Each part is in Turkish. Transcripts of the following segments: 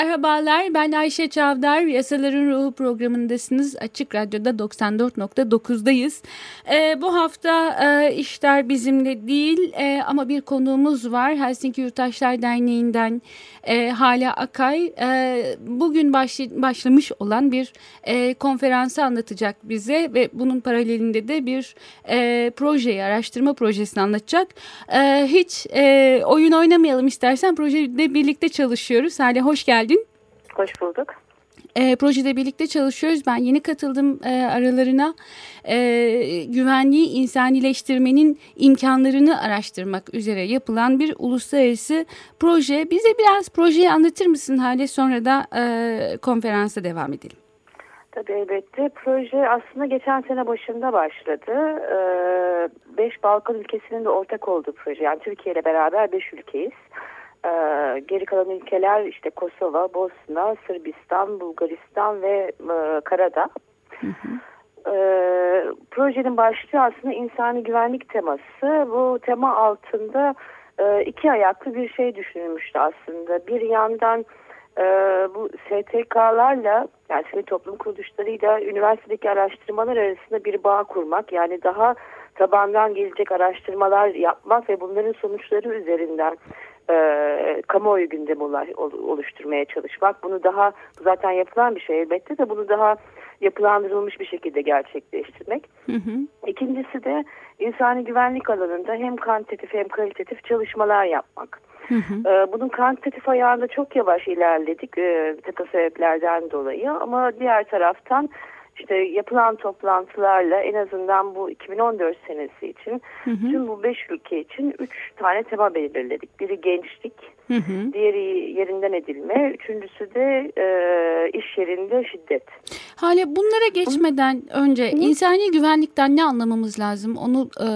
Merhabalar, ben Ayşe Çavdar. Yasaların Ruhu programındasınız. Açık Radyo'da 94.9'dayız. Ee, bu hafta e, işler bizimle değil e, ama bir konuğumuz var. Helsinki Yurttaşlar Derneği'nden e, Hala Akay. E, bugün baş, başlamış olan bir e, konferansı anlatacak bize ve bunun paralelinde de bir e, projeyi, araştırma projesini anlatacak. E, hiç e, oyun oynamayalım istersen projede birlikte çalışıyoruz. Hala hoş geldin. Hoş bulduk. E, projede birlikte çalışıyoruz. Ben yeni katıldım e, aralarına. E, güvenliği insanileştirmenin imkanlarını araştırmak üzere yapılan bir uluslararası proje. Bize biraz projeyi anlatır mısın Hale? Sonra da e, konferansa devam edelim. Tabii elbette. Proje aslında geçen sene başında başladı. Ee, beş Balkan ülkesinin de ortak olduğu proje. Yani Türkiye ile beraber beş ülkeyiz. Ee, geri kalan ülkeler işte Kosova, Bosna, Sırbistan, Bulgaristan ve e, Karadağ. Hı hı. Ee, projenin başlığı aslında insani güvenlik teması. Bu tema altında e, iki ayaklı bir şey düşünülmüştü aslında. Bir yandan e, bu STK'larla yani sivil toplum kuruluşlarıyla üniversitedeki araştırmalar arasında bir bağ kurmak yani daha tabandan gelecek araştırmalar yapmak ve bunların sonuçları üzerinden e, kamuoyu gündemi oluşturmaya çalışmak. Bunu daha zaten yapılan bir şey elbette de bunu daha yapılandırılmış bir şekilde gerçekleştirmek. Hı hı. İkincisi de insani güvenlik alanında hem kantitatif hem kalitatif çalışmalar yapmak. Hı hı. E, bunun kantitatif ayağında çok yavaş ilerledik e, bir takım sebeplerden dolayı ama diğer taraftan işte yapılan toplantılarla en azından bu 2014 senesi için hı hı. tüm bu beş ülke için üç tane tema belirledik. Biri gençlik, hı hı. diğeri yerinden edilme, üçüncüsü de e, iş yerinde şiddet. Hale bunlara geçmeden hı. önce hı. insani güvenlikten ne anlamamız lazım? Onu e,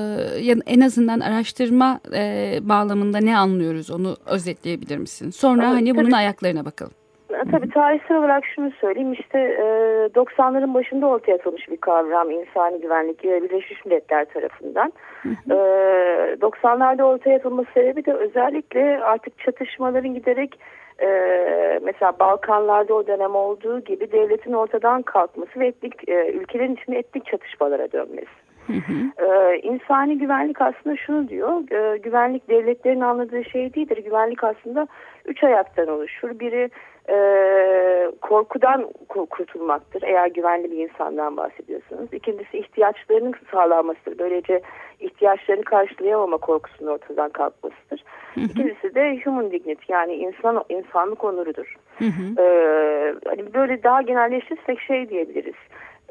en azından araştırma e, bağlamında ne anlıyoruz? Onu özetleyebilir misin? Sonra evet, hani bunun tabii. ayaklarına bakalım. Tabii tarihsel olarak şunu söyleyeyim işte e, 90'ların başında ortaya atılmış bir kavram insani güvenlik Birleşmiş Milletler tarafından. E, 90'larda ortaya atılması sebebi de özellikle artık çatışmaların giderek e, mesela Balkanlarda o dönem olduğu gibi devletin ortadan kalkması ve etnik e, ülkelerin içinde etnik çatışmalara dönmesi. Hı hı. Ee, insani güvenlik aslında şunu diyor, e, güvenlik devletlerin anladığı şey değildir. Güvenlik aslında üç ayaktan oluşur. Biri e, korkudan kurtulmaktır eğer güvenli bir insandan bahsediyorsunuz. İkincisi ihtiyaçlarının sağlanmasıdır. Böylece ihtiyaçlarını karşılayamama korkusunun ortadan kalkmasıdır. Hı hı. İkincisi de human dignity yani insan insanlık onurudur. Hı hı. Ee, hani böyle daha genelleştirirsek şey diyebiliriz.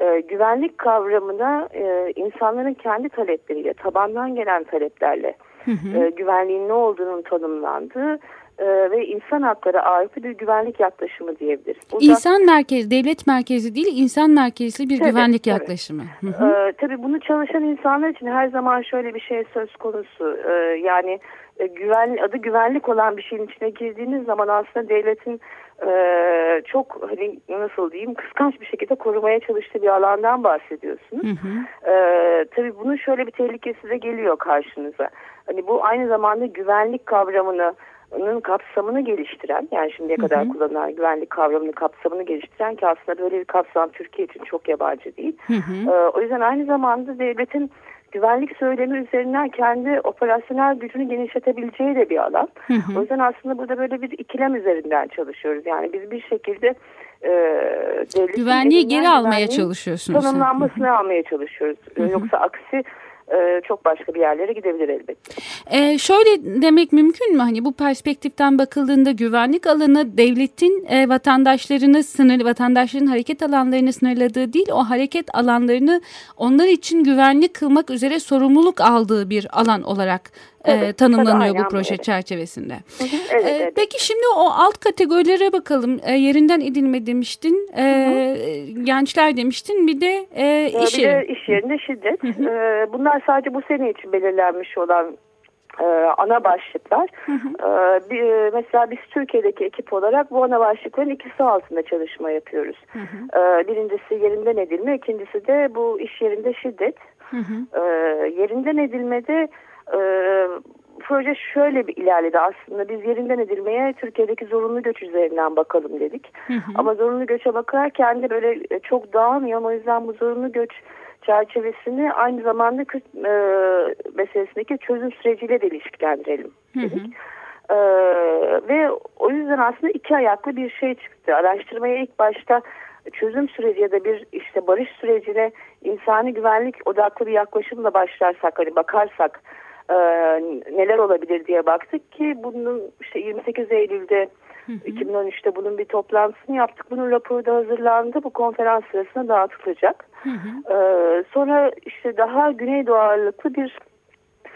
Ee, güvenlik kavramına e, insanların kendi talepleriyle, tabandan gelen taleplerle hı hı. E, güvenliğin ne olduğunun tanımlandığı e, ve insan hakları ağırlıklı bir güvenlik yaklaşımı diyebiliriz. Burada, insan merkezi, devlet merkezi değil, insan merkezli bir tabii, güvenlik tabii. yaklaşımı. Hı hı. E, tabii bunu çalışan insanlar için her zaman şöyle bir şey söz konusu. E, yani e, güven, adı güvenlik olan bir şeyin içine girdiğiniz zaman aslında devletin e, çok hani nasıl diyeyim kıskanç bir şekilde korumaya çalıştığı bir alandan bahsediyorsunuz. Hı hı. E, tabii bunun şöyle bir tehlikesi de geliyor karşınıza. Hani bu aynı zamanda güvenlik kavramını onun kapsamını geliştiren yani şimdiye kadar hı hı. kullanılan güvenlik kavramının kapsamını geliştiren ki aslında böyle bir kapsam Türkiye için çok yabancı değil. Hı hı. Ee, o yüzden aynı zamanda devletin güvenlik söylemi üzerinden kendi operasyonel gücünü genişletebileceği de bir alan. Hı hı. O yüzden aslında burada böyle bir ikilem üzerinden çalışıyoruz. Yani biz bir şekilde e, güvenliği geri almaya çalışıyorsunuz. Tanımlanmasını almaya çalışıyoruz. Hı hı. Yoksa aksi e, çok başka bir yerlere gidebilir elbette. E, şöyle demek mümkün mü? Hani bu perspektiften bakıldığında güvenlik alanı devletin e, vatandaşlarını sınır, vatandaşların hareket alanlarını sınırladığı değil, o hareket alanlarını onlar için güvenli kılmak üzere sorumluluk aldığı bir alan olarak e, tanımlanıyor bu proje evet. çerçevesinde. Hı hı, evet, e, evet. Peki şimdi o alt kategorilere bakalım. E, yerinden edilme demiştin, e, gençler demiştin, bir de e, iş yeri. Bir de iş yerinde şiddet. e, bunlar sadece bu sene için belirlenmiş olan e, ana başlıklar. Hı hı. E, bir, mesela biz Türkiye'deki ekip olarak bu ana başlıkların ikisi altında çalışma yapıyoruz. Hı hı. E, birincisi yerinden edilme, ikincisi de bu iş yerinde şiddet. Hı hı. E, yerinden edilmede e, proje şöyle bir ilerledi aslında. Biz yerinden edilmeye Türkiye'deki zorunlu göç üzerinden bakalım dedik. Hı hı. Ama zorunlu göçe bakarken de böyle e, çok dağılmıyor. O yüzden bu zorunlu göç çerçevesini aynı zamanda Kürt e, meselesindeki çözüm süreciyle de ilişkilendirelim dedik. Hı hı. E, ve o yüzden aslında iki ayaklı bir şey çıktı. Araştırmaya ilk başta çözüm süreci ya da bir işte barış sürecine insani güvenlik odaklı bir yaklaşımla başlarsak hani bakarsak e, neler olabilir diye baktık ki bunun işte 28 Eylül'de hı hı. 2013'te bunun bir toplantısını yaptık. Bunun raporu da hazırlandı. Bu konferans sırasında dağıtılacak. Hı hı. E, sonra işte daha Güneydoğu ağırlıklı bir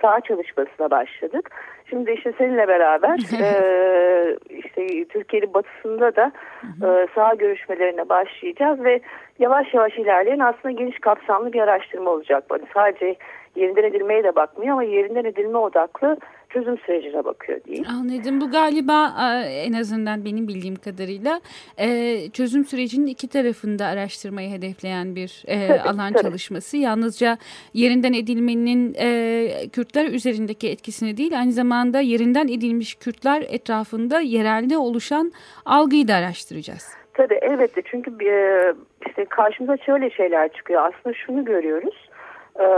saha çalışmasına başladık. Şimdi işte seninle beraber e, işte Türkiye'nin batısında da e, saha görüşmelerine başlayacağız ve yavaş yavaş ilerleyen aslında geniş kapsamlı bir araştırma olacak. Yani sadece yerinden edilmeye de bakmıyor ama yerinden edilme odaklı çözüm sürecine bakıyor diyeyim. Anladım. Bu galiba en azından benim bildiğim kadarıyla çözüm sürecinin iki tarafında araştırmayı hedefleyen bir tabii, alan tabii. çalışması. Yalnızca yerinden edilmenin Kürtler üzerindeki etkisini değil aynı zamanda yerinden edilmiş Kürtler etrafında yerelde oluşan algıyı da araştıracağız. Tabii elbette çünkü işte karşımıza şöyle şeyler çıkıyor. Aslında şunu görüyoruz e,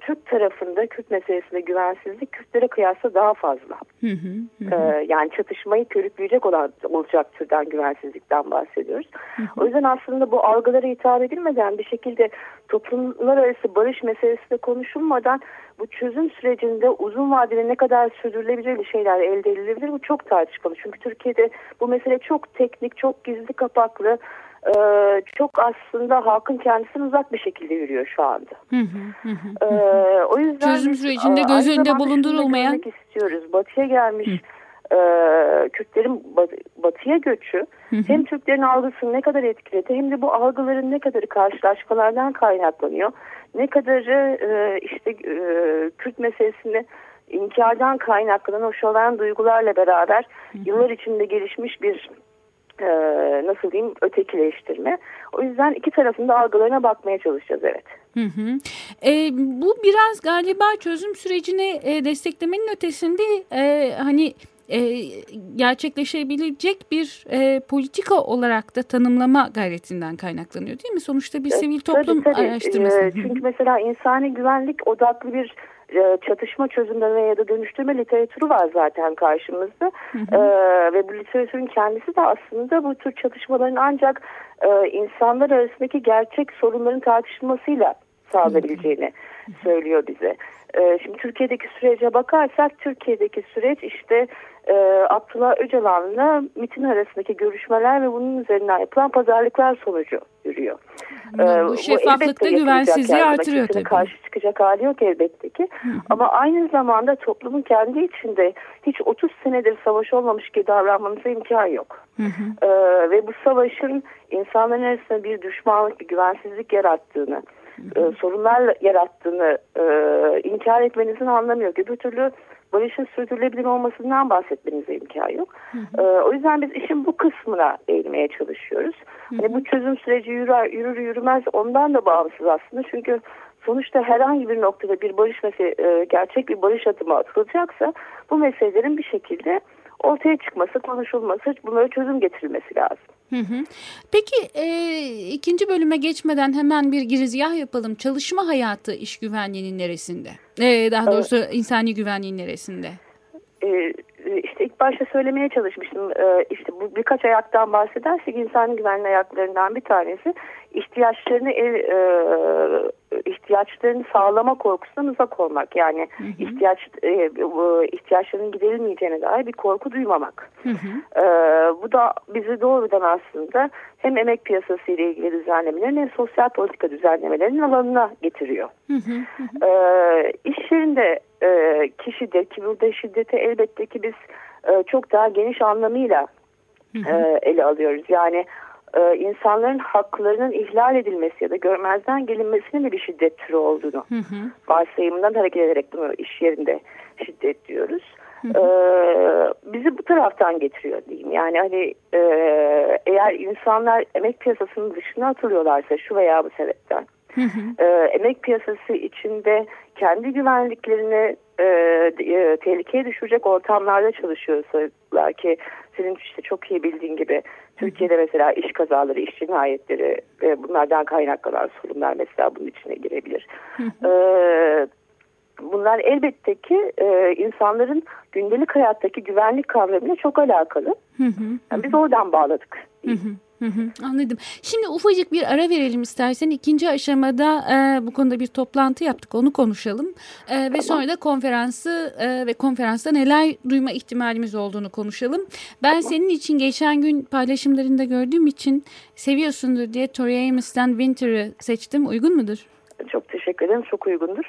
Türk tarafında Kürt meselesinde güvensizlik Kürtlere kıyasla daha fazla. Hı hı, hı. E, yani çatışmayı körükleyecek olan olacak türden güvensizlikten bahsediyoruz. Hı hı. O yüzden aslında bu algılara hitap edilmeden bir şekilde toplumlar arası barış meselesi de konuşulmadan bu çözüm sürecinde uzun vadeli ne kadar sürdürülebilir şeyler elde edilebilir bu çok tartışmalı. Çünkü Türkiye'de bu mesele çok teknik, çok gizli kapaklı ee, çok aslında halkın kendisine uzak bir şekilde yürüyor şu anda. Hı hı hı. Ee, o yüzden çözüm sürecinde göz önünde bulundurulmayan istiyoruz. Batıya gelmiş hı. e, Kürtlerin batıya göçü hı hı. hem Türklerin algısını ne kadar etkiledi hem de bu algıların ne kadarı karşılaşmalardan kaynaklanıyor. Ne kadarı e, işte e, Kürt meselesini inkardan kaynaklanan o şoven duygularla beraber hı hı. yıllar içinde gelişmiş bir e, nasıl diyeyim ötekileştirme. O yüzden iki tarafında algılarına bakmaya çalışacağız evet. Hı hı. E, bu biraz galiba çözüm sürecini e, desteklemenin ötesinde e, hani e, gerçekleşebilecek bir e, politika olarak da tanımlama gayretinden kaynaklanıyor değil mi? Sonuçta bir sivil toplum tabii, tabii. araştırması. E, çünkü mesela insani güvenlik odaklı bir e, çatışma çözümleme ya da dönüştürme literatürü var zaten karşımızda. Hı hı. Ee, ve bu literatürün kendisi de aslında bu tür çatışmaların ancak e, insanlar arasındaki gerçek sorunların tartışılmasıyla hı. söylüyor bize. Ee, şimdi Türkiye'deki sürece bakarsak Türkiye'deki süreç işte e, Abdullah Öcalan'la MIT'in arasındaki görüşmeler ve bunun üzerinden yapılan pazarlıklar sonucu yürüyor. Bu, bu şeffaflıkta güvensizliği artırıyor tabii. Karşı çıkacak hali yok elbette ki. Hı hı. Ama aynı zamanda toplumun kendi içinde hiç 30 senedir savaş olmamış gibi davranmamıza imkan yok. Hı hı. Ee, ve bu savaşın insanların arasında bir düşmanlık, bir güvensizlik yarattığını. E, sorunlar yarattığını e, inkar etmenizin anlamı yok. Öbür türlü barışın sürdürülebilir olmasından bahsetmenize imkan yok. Hı hı. Ee, o yüzden biz işin bu kısmına eğilmeye çalışıyoruz. Hı hı. Hani bu çözüm süreci yürür, yürür yürümez ondan da bağımsız aslında. Çünkü sonuçta herhangi bir noktada bir barış mesele, e, gerçek bir barış adımı atılacaksa bu meselelerin bir şekilde ortaya çıkması, konuşulması, bunlara çözüm getirilmesi lazım. Hı hı. Peki e, ikinci bölüme geçmeden hemen bir girizgah yapalım. Çalışma hayatı iş güvenliğinin neresinde? E, daha doğrusu evet. insani güvenliğin neresinde? E, işte ilk başta söylemeye çalışmıştım. E, işte bu birkaç ayaktan bahsedersek insani güvenliği ayaklarından bir tanesi ihtiyaçlarını el, e, ihtiyaçlarını sağlama korkusundan uzak olmak. Yani hı hı. ihtiyaç e, ihtiyaçlarının giderilmeyeceğine dair bir korku duymamak. Hı hı. E, bu da bizi doğrudan aslında hem emek piyasası ile ilgili düzenlemelerin hem sosyal politika düzenlemelerinin alanına getiriyor. Hı hı hı. E, iş yerinde e, ki şiddet ki burada şiddeti elbette ki biz e, çok daha geniş anlamıyla hı hı. E, ele alıyoruz. Yani e, insanların haklarının ihlal edilmesi ya da görmezden gelinmesinin de bir şiddet türü olduğunu hı hı. varsayımından hareket ederek bunu iş yerinde şiddet diyoruz. Hı hı. E, bizi bu taraftan getiriyor diyeyim. Yani hani e, eğer insanlar emek piyasasının dışına atılıyorlarsa şu veya bu sebepten hı hı. E, emek piyasası içinde kendi güvenliklerini e, e, tehlikeye düşürecek ortamlarda çalışıyorsalar ki senin işte çok iyi bildiğin gibi Türkiye'de mesela iş kazaları, iş cinayetleri ve bunlardan kaynaklanan sorunlar mesela bunun içine girebilir. Ee, bunlar elbette ki e, insanların gündelik hayattaki güvenlik kavramıyla çok alakalı. Yani biz oradan bağladık. Hı hı. Anladım. Şimdi ufacık bir ara verelim istersen. İkinci aşamada e, bu konuda bir toplantı yaptık. Onu konuşalım. E, ve sonra da konferansı e, ve konferansta neler duyma ihtimalimiz olduğunu konuşalım. Ben senin için geçen gün paylaşımlarında gördüğüm için seviyorsundur diye Tori Amos'tan Winter'ı seçtim. Uygun mudur? Çok teşekkür ederim. Çok uygundur.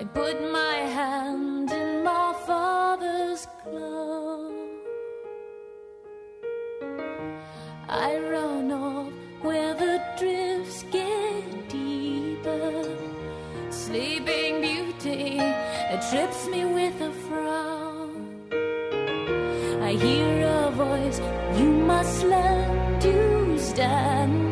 I put my hand in my father's glove. I run off where the drifts get deeper. sleeping beauty that trips me with a frown. I hear a voice, you must learn to stand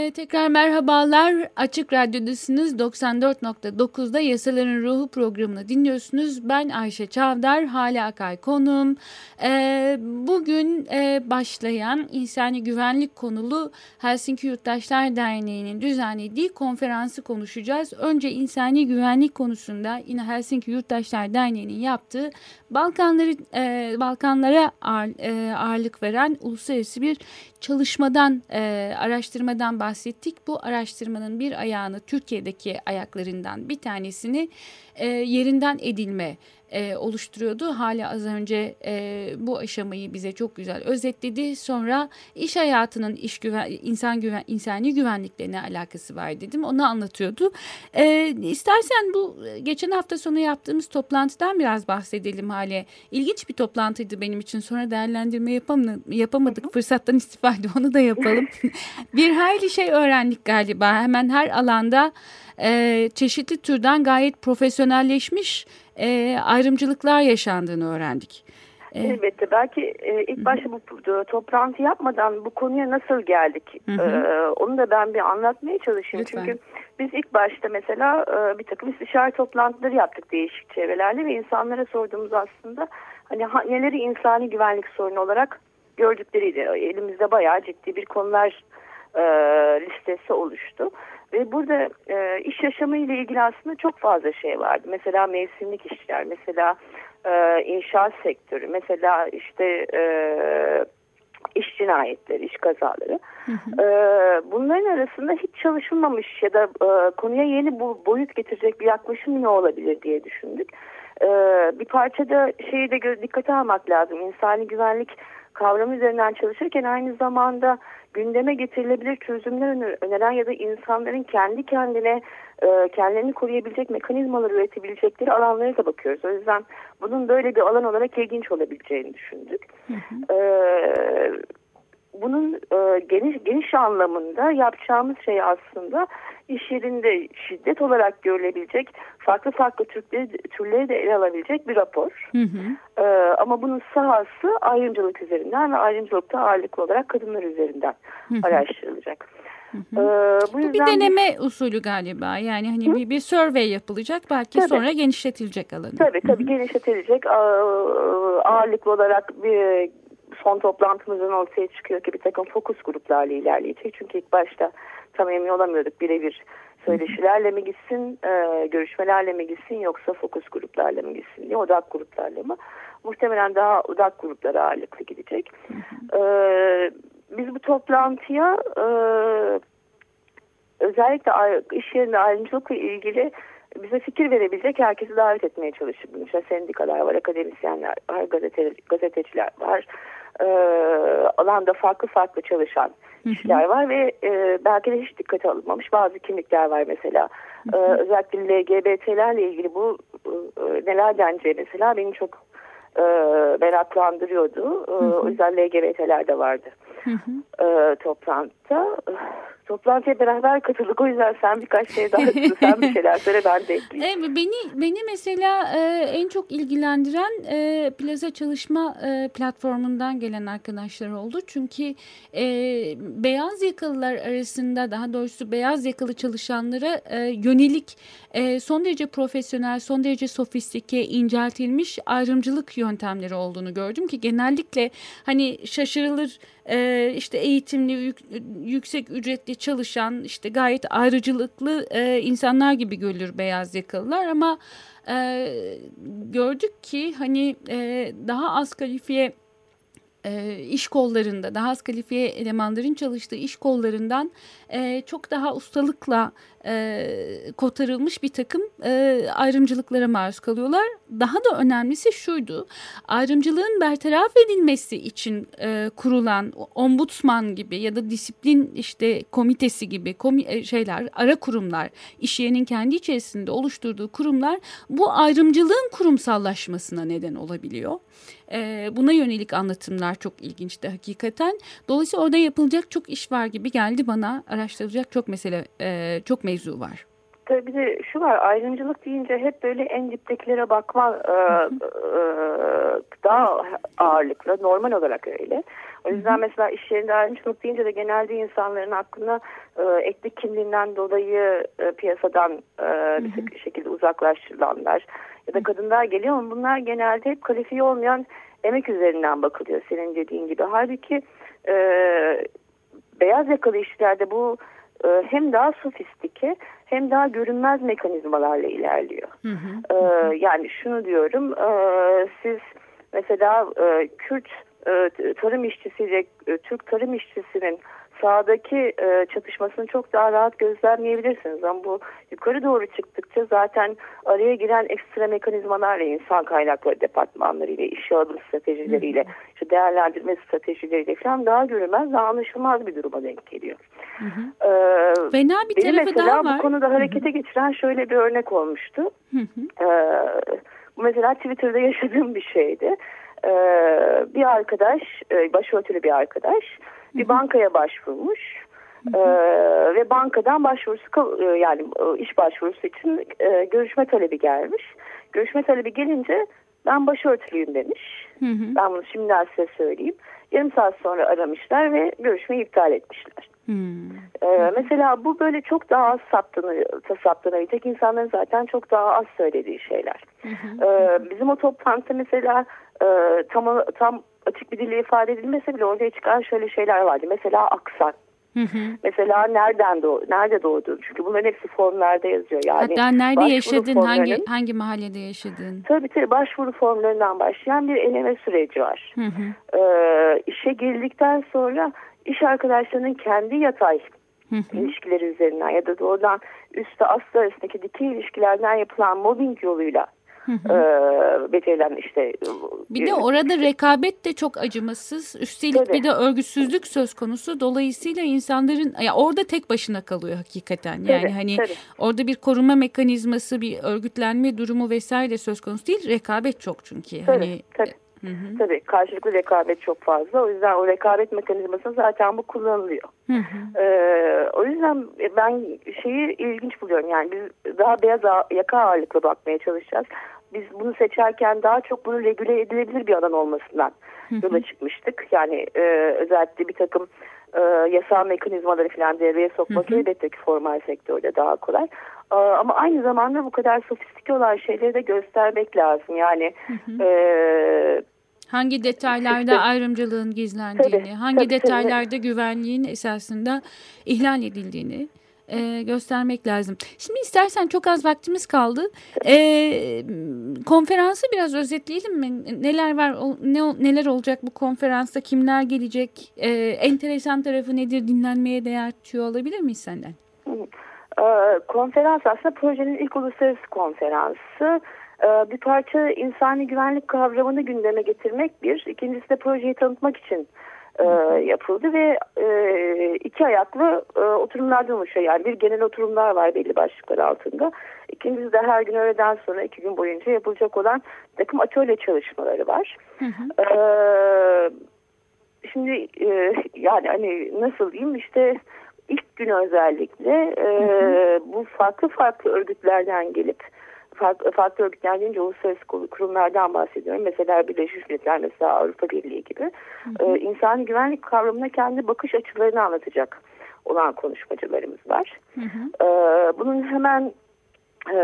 Ee, tekrar merhabalar. Açık Radyo'dasınız. 94.9'da Yasaların Ruhu programını dinliyorsunuz. Ben Ayşe Çavdar, Hale Akay konuğum. Ee, bugün e, başlayan insani güvenlik konulu Helsinki Yurttaşlar Derneği'nin düzenlediği konferansı konuşacağız. Önce insani güvenlik konusunda yine Helsinki Yurttaşlar Derneği'nin yaptığı Balkanları e, Balkanlara ağır, e, ağırlık veren uluslararası bir çalışmadan, e, araştırmadan bahsettik. Bu araştırmanın bir ayağını Türkiye'deki ayaklarından bir tanesini e, yerinden edilme e, oluşturuyordu. Hala az önce e, bu aşamayı bize çok güzel özetledi. Sonra iş hayatının iş güven, insan güven, insani güvenlikle ne alakası var dedim. Onu anlatıyordu. E, istersen bu geçen hafta sonu yaptığımız toplantıdan biraz bahsedelim Hale. İlginç bir toplantıydı benim için. Sonra değerlendirme yapamadık. yapamadık. Fırsattan istifade onu da yapalım. bir hayli şey öğrendik galiba. Hemen her alanda e, çeşitli türden gayet profesyonelleşmiş e, ayrımcılıklar yaşandığını öğrendik. E, Elbette. Belki e, ilk başta bu toplantı yapmadan bu konuya nasıl geldik hı hı. E, onu da ben bir anlatmaya çalışayım. Lütfen. Çünkü biz ilk başta mesela e, bir takım istişare toplantıları yaptık değişik çevrelerle ve insanlara sorduğumuz aslında hani neleri insani güvenlik sorunu olarak gördükleriydi. Elimizde bayağı ciddi bir konular e, listesi oluştu. Ve burada e, iş yaşamı ile ilgili aslında çok fazla şey vardı. Mesela mevsimlik işler, mesela e, inşaat sektörü, mesela işte e, iş cinayetleri, iş kazaları. Hı hı. E, bunların arasında hiç çalışılmamış ya da e, konuya yeni bu boyut getirecek bir yaklaşım ne olabilir diye düşündük. E, bir parçada şeyi de dikkate almak lazım. İnsani güvenlik kavramı üzerinden çalışırken aynı zamanda gündeme getirilebilir çözümler öneren ya da insanların kendi kendine e, kendilerini koruyabilecek mekanizmalar üretebilecekleri alanlara da bakıyoruz. O yüzden bunun böyle bir alan olarak ilginç olabileceğini düşündük. Hı hı. Ee, bunun e, geniş geniş anlamında yapacağımız şey aslında iş yerinde şiddet olarak görülebilecek farklı farklı türleri, türleri de ele alabilecek bir rapor. Hı hı. Ee, ama bunun sahası ayrımcılık üzerinden ve ayrımcılıkta ağırlıklı olarak kadınlar üzerinden hı hı. araştırılacak. Hı hı. Ee, bu, bu bir deneme bir... usulü galiba. Yani hani bir, bir survey yapılacak belki tabii. sonra genişletilecek alanı. Tabii tabii hı hı. genişletilecek. Ağırlıklı olarak bir son toplantımızdan ortaya çıkıyor ki bir takım fokus gruplarla ilerleyecek. Çünkü ilk başta tam emin olamıyorduk birebir söyleşilerle mi gitsin, e, görüşmelerle mi gitsin yoksa fokus gruplarla mı gitsin diye odak gruplarla mı? Muhtemelen daha odak gruplara ağırlıklı gidecek. E, biz bu toplantıya e, özellikle iş yerinde ayrımcılıkla ilgili bize fikir verebilecek herkesi davet etmeye çalıştık. İşte sendikalar var, akademisyenler var, gazete, gazeteciler var. E, alanda farklı farklı çalışan kişiler var ve e, belki de hiç dikkate alınmamış bazı kimlikler var mesela. E, özellikle LGBT'lerle ilgili bu e, neler deneceği mesela beni çok e, meraklandırıyordu. E, o yüzden LGBT'ler de vardı. E, toplantıda toplantıya beraber katıldık. O yüzden sen birkaç şey daha sen bir şeyler söyle ben de ekleyeyim. Evet, beni, beni mesela e, en çok ilgilendiren e, plaza çalışma e, platformundan gelen arkadaşlar oldu. Çünkü e, beyaz yakalılar arasında daha doğrusu beyaz yakalı çalışanlara e, yönelik e, son derece profesyonel, son derece sofistike, inceltilmiş ayrımcılık yöntemleri olduğunu gördüm ki genellikle hani şaşırılır e, işte eğitimli, yük, yüksek ücretli çalışan işte gayet ayrıcılıklı e, insanlar gibi görülür beyaz yakalılar. Ama e, gördük ki hani e, daha az kalifiye e, iş kollarında daha az kalifiye elemanların çalıştığı iş kollarından e, çok daha ustalıkla e, kotarılmış bir takım e, ayrımcılıklara maruz kalıyorlar. Daha da önemlisi şuydu ayrımcılığın bertaraf edilmesi için e, kurulan ombudsman gibi ya da disiplin işte komitesi gibi komi e, şeyler ara kurumlar iş yerinin kendi içerisinde oluşturduğu kurumlar bu ayrımcılığın kurumsallaşmasına neden olabiliyor. E, buna yönelik anlatımlar çok ilginçti hakikaten. Dolayısıyla orada yapılacak çok iş var gibi geldi bana. Araştırılacak çok mesele, e, çok mevzu var. Tabii bir de şu var ayrımcılık deyince hep böyle en diptekilere bakma e, e, daha ağırlıklı normal olarak öyle. O yüzden mesela iş yerinde ayrımcılık deyince de genelde insanların aklına e, etnik kimliğinden dolayı e, piyasadan e, bir şekilde uzaklaştırılanlar ya da kadınlar geliyor ama bunlar genelde hep kalifiye olmayan emek üzerinden bakılıyor senin dediğin gibi. Halbuki e, beyaz yakalı işlerde bu hem daha sofistike hem daha görünmez mekanizmalarla ilerliyor. Hı hı. E, yani şunu diyorum e, siz mesela e, Kürt e, tarım işçisiyle e, Türk tarım işçisinin sağdaki e, çatışmasını çok daha rahat gözlemleyebilirsiniz. Ama bu yukarı doğru çıktıkça zaten araya giren ekstra mekanizmalarla insan kaynakları departmanlarıyla, işe alım stratejileriyle, işte değerlendirme stratejileriyle falan daha görünmez, daha anlaşılmaz bir duruma denk geliyor. Hı hı. Ee, Fena bir benim tarafı mesela daha var. bu konuda harekete hı hı. geçiren şöyle bir örnek olmuştu. Hı hı. Ee, bu mesela Twitter'da yaşadığım bir şeydi. Ee, bir arkadaş, e, başörtülü bir arkadaş bir bankaya başvurmuş. Ee, ve bankadan başvurusu e, yani e, iş başvurusu için e, görüşme talebi gelmiş. Görüşme talebi gelince ben başörtülüyüm demiş. Hı hı. Ben bunu şimdiden size söyleyeyim. Yarım saat sonra aramışlar ve görüşmeyi iptal etmişler. Ee, mesela bu böyle çok daha az saptanabilecek insanların zaten çok daha az söylediği şeyler. Ee, bizim o toplantıda mesela e, tam tam açık bir dille ifade edilmese bile ortaya çıkan şöyle şeyler vardı. Mesela aksan. Hı hı. Mesela nereden doğ nerede doğdun? Çünkü bunların hepsi formlarda yazıyor. Yani Hatta nerede yaşadın, hangi hangi mahallede yaşadın? Tabii tabii başvuru formlarından başlayan bir eleme süreci var. Hı hı. Ee, işe girdikten sonra iş arkadaşlarının kendi yatay ilişkileri üzerinden ya da doğrudan üstte aslı arasındaki dikey ilişkilerden yapılan mobbing yoluyla e, becerilen işte. Bir de orada rekabet de çok acımasız. Üstelik tabii. bir de örgütsüzlük söz konusu. Dolayısıyla insanların ya orada tek başına kalıyor hakikaten. Yani tabii, hani tabii. orada bir koruma mekanizması, bir örgütlenme durumu vesaire söz konusu değil. Rekabet çok çünkü. Tabii, hani tabii. Hı hı. Tabii karşılıklı rekabet çok fazla. O yüzden o rekabet mekanizması zaten bu kullanılıyor. Hı hı. Ee, o yüzden ben şeyi ilginç buluyorum. Yani biz daha beyaz yaka ağırlıklı bakmaya çalışacağız biz bunu seçerken daha çok bunu regüle edilebilir bir alan olmasından yola çıkmıştık. Yani e, özellikle bir takım e, yasal mekanizmaları falan devreye sokmak elbette ki formal sektörde daha kolay. E, ama aynı zamanda bu kadar sofistike olan şeyleri de göstermek lazım. Yani E, Hangi detaylarda işte, ayrımcılığın gizlendiğini, tabii, hangi tabii, detaylarda tabii. güvenliğin esasında ihlal edildiğini e, göstermek lazım. Şimdi istersen çok az vaktimiz kaldı. E, konferansı biraz özetleyelim mi? Neler var, ne, neler olacak bu konferansta, kimler gelecek? E, enteresan tarafı nedir, dinlenmeye değer tüyo alabilir miyiz senden? E, konferans aslında projenin ilk uluslararası konferansı. E, bir parça insani güvenlik kavramını gündeme getirmek bir. İkincisi de projeyi tanıtmak için e, yapıldı ve e, iki ayaklı e, oturumlardan oluşuyor. Yani bir genel oturumlar var belli başlıklar altında. İkincisi de her gün öğleden sonra iki gün boyunca yapılacak olan takım atölye çalışmaları var. Hı hı. E, şimdi e, yani hani nasıl diyeyim işte ilk gün özellikle e, hı hı. bu farklı farklı örgütlerden gelip farklı, farklı örgütler deyince uluslararası kurumlardan bahsediyorum. Mesela Birleşmiş Milletler, mesela Avrupa Birliği gibi. Hı hı. Ee, insani güvenlik kavramına kendi bakış açılarını anlatacak olan konuşmacılarımız var. Hı hı. Ee, bunun hemen e,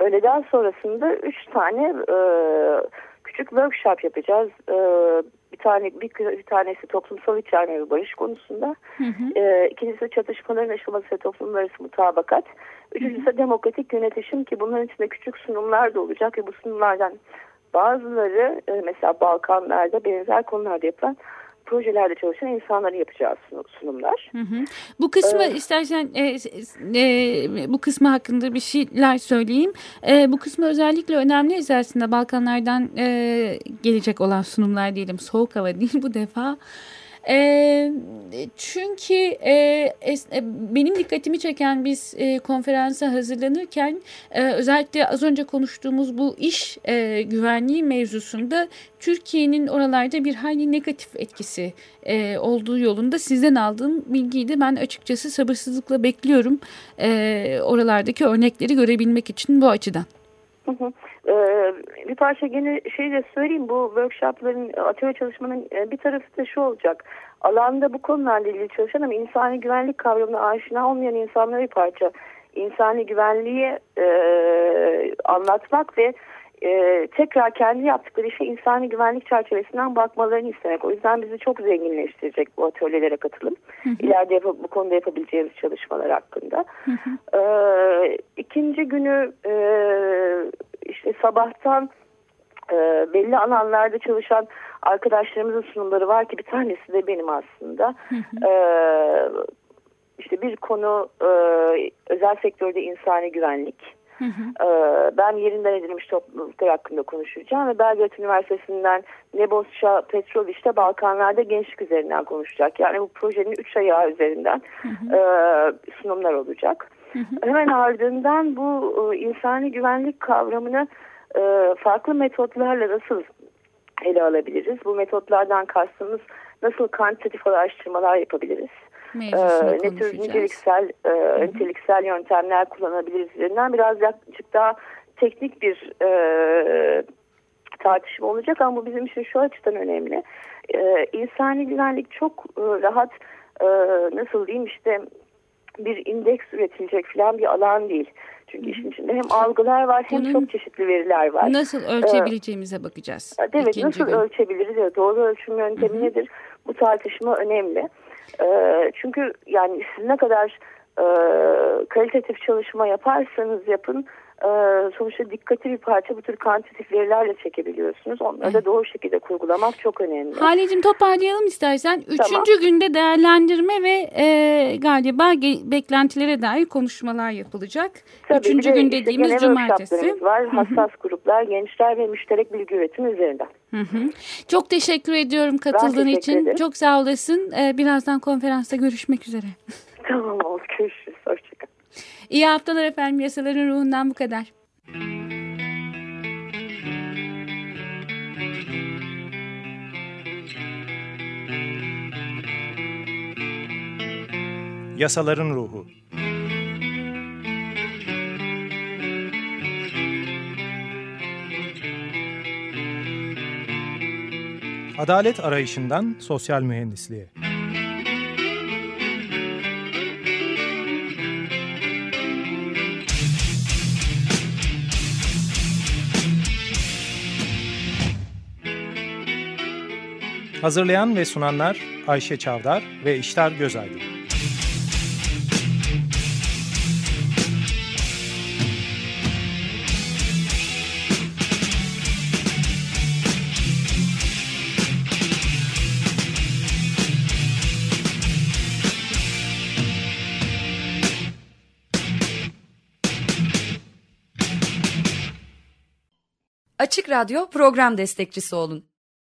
öğleden sonrasında üç tane e, küçük workshop yapacağız. E, tane bir, bir tanesi toplumsal içerme ve barış konusunda. Hı hı. E, ikincisi çatışmaların aşılması ve toplumlar arası mutabakat. Üçüncüsü hı hı. demokratik yönetişim ki bunların içinde küçük sunumlar da olacak ve bu sunumlardan bazıları e, mesela Balkanlarda benzer konularda yapılan projelerde çalışan insanların yapacağı sunumlar. Hı hı. Bu kısmı ee, istersen e, e, bu kısmı hakkında bir şeyler söyleyeyim. E, bu kısmı özellikle önemli esasında Balkanlardan e, gelecek olan sunumlar diyelim. Soğuk hava değil bu defa. E, çünkü e, es, e, benim dikkatimi çeken biz e, konferansa hazırlanırken e, özellikle az önce konuştuğumuz bu iş e, güvenliği mevzusunda Türkiye'nin oralarda bir hayli negatif etkisi e, olduğu yolunda sizden aldığım bilgiyi ben açıkçası sabırsızlıkla bekliyorum e, oralardaki örnekleri görebilmek için bu açıdan. Ee, bir parça gene şey de söyleyeyim bu workshopların atölye çalışmanın e, bir tarafı da şu olacak. Alanda bu konularla ilgili çalışan ama insani güvenlik kavramına aşina olmayan insanlara bir parça insani güvenliği e, anlatmak ve e, tekrar kendi yaptıkları işe insani güvenlik çerçevesinden bakmalarını istemek. O yüzden bizi çok zenginleştirecek bu atölyelere katılım. Hı hı. İleride bu konuda yapabileceğimiz çalışmalar hakkında. Hı hı. E, ikinci günü e, işte sabahtan e, belli alanlarda çalışan arkadaşlarımızın sunumları var ki bir tanesi de benim aslında. Hı hı. E, işte bir konu e, özel sektörde insani güvenlik. Hı hı. Ee, ben yerinden edilmiş topluluklar hakkında konuşacağım ve Belgrad Üniversitesi'nden Nebosça Petroviç'te Balkanlarda gençlik üzerinden konuşacak. Yani bu projenin üç ayağı üzerinden hı hı. E, sunumlar olacak. Hı hı. Hemen ardından bu e, insani güvenlik kavramını e, farklı metotlarla nasıl ele alabiliriz? Bu metotlardan kastımız nasıl kantitatif araştırmalar yapabiliriz? E, ne tür niteliksel, e, niteliksel yöntemler kullanabiliriz üzerinden biraz yaklaşık daha teknik bir e, tartışma olacak ama bu bizim için şu açıdan önemli. E, insani güvenlik çok e, rahat e, nasıl diyeyim işte bir indeks üretilecek falan bir alan değil. Çünkü işin içinde hem algılar var hem Bunun çok çeşitli veriler var. Nasıl ölçebileceğimize ee, bakacağız. Evet nasıl gün. ölçebiliriz ya doğru ölçüm yöntemi Hı -hı. nedir? Bu tartışma önemli. Çünkü yani siz ne kadar e, kalitatif çalışma yaparsanız yapın e, sonuçta dikkatli bir parça bu tür kantitatif verilerle çekebiliyorsunuz. Onları da doğru şekilde kurgulamak çok önemli. Halicim toparlayalım istersen. Üçüncü tamam. günde değerlendirme ve e, galiba beklentilere dair konuşmalar yapılacak. Tabii, Üçüncü gün işte dediğimiz cumartesi. var. Hassas gruplar, gençler ve müşterek bilgi üretimi üzerinden. Hı hı. Çok teşekkür ediyorum katıldığın teşekkür için. Ederim. Çok sağ olasın. Ee, birazdan konferansta görüşmek üzere. Tamam oldu. Görüşürüz. Hoşçakal. İyi haftalar efendim. Yasaların ruhundan bu kadar. Yasaların Ruhu Adalet arayışından sosyal mühendisliğe. Hazırlayan ve sunanlar Ayşe Çavdar ve İştar Gözaydın. Açık Radyo program destekçisi olun